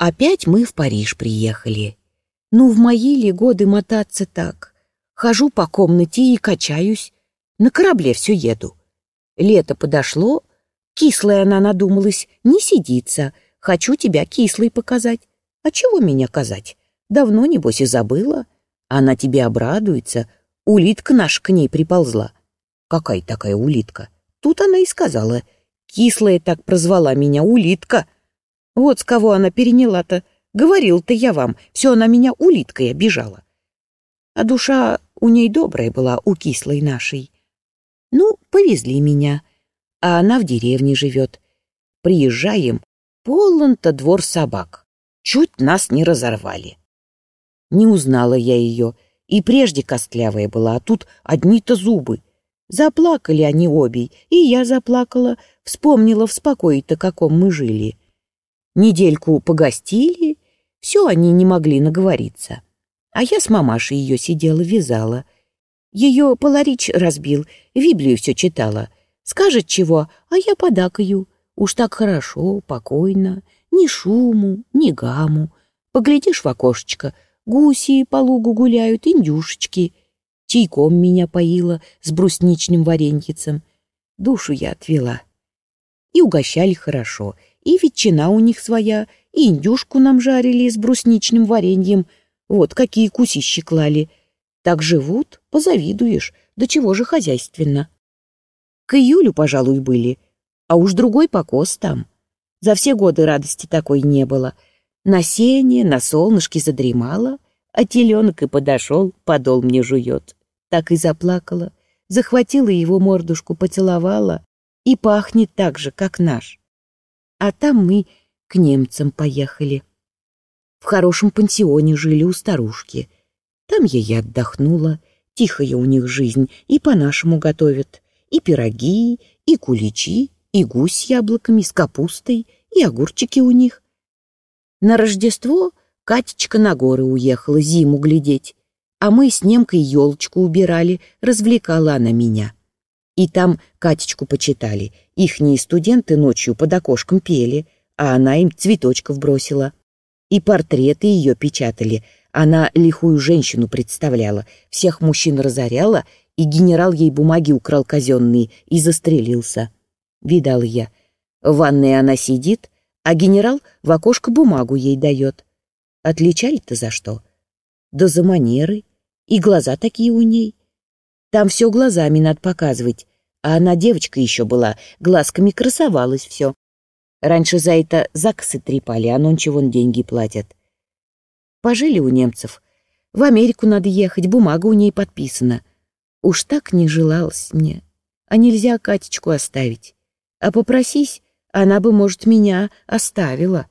Опять мы в Париж приехали. Ну, в мои ли годы мотаться так? Хожу по комнате и качаюсь. На корабле все еду. Лето подошло, кислая она надумалась, не сидится. Хочу тебя кислой показать. А чего меня казать? Давно, небось, и забыла. Она тебе обрадуется. Улитка наша к ней приползла. Какая такая улитка? Тут она и сказала. Кислая так прозвала меня улитка. Вот с кого она переняла-то. Говорил-то я вам, все она меня улиткой обижала. А душа у ней добрая была, у кислой нашей. Ну, повезли меня. А она в деревне живет. Приезжаем, полон-то двор собак. Чуть нас не разорвали. Не узнала я ее, и прежде костлявая была, а тут одни-то зубы. Заплакали они обе, и я заплакала, вспомнила в спокое-то, каком мы жили. Недельку погостили, все они не могли наговориться. А я с мамашей ее сидела, вязала. Ее поларич разбил, Библию все читала. Скажет чего, а я подакаю. Уж так хорошо, покойно, ни шуму, ни гаму. Поглядишь в окошечко, гуси по лугу гуляют, индюшечки. Чайком меня поила с брусничным вареньицем. Душу я отвела. И угощали хорошо, и ветчина у них своя, и индюшку нам жарили с брусничным вареньем. Вот какие кусищи клали. Так живут, позавидуешь, до чего же хозяйственно. К июлю, пожалуй, были, а уж другой покос там. За все годы радости такой не было. На сене, на солнышке задремала, а теленок и подошел, подол мне жует так и заплакала, захватила его мордушку, поцеловала, и пахнет так же, как наш. А там мы к немцам поехали. В хорошем пансионе жили у старушки. Там я и отдохнула, тихая у них жизнь, и по-нашему готовят. И пироги, и куличи, и гусь с яблоками, с капустой, и огурчики у них. На Рождество Катечка на горы уехала зиму глядеть а мы с немкой елочку убирали, развлекала она меня. И там Катечку почитали. Ихние студенты ночью под окошком пели, а она им цветочков бросила. И портреты ее печатали. Она лихую женщину представляла, всех мужчин разоряла, и генерал ей бумаги украл казенные и застрелился. Видал я. В ванной она сидит, а генерал в окошко бумагу ей дает. Отличали-то за что? Да за манеры. И глаза такие у ней. Там все глазами надо показывать. А она девочка еще была, глазками красовалась все. Раньше за это заксы трепали, а нонче вон деньги платят. Пожили у немцев. В Америку надо ехать, бумага у ней подписана. Уж так не желалось мне. А нельзя Катечку оставить. А попросись, она бы, может, меня оставила.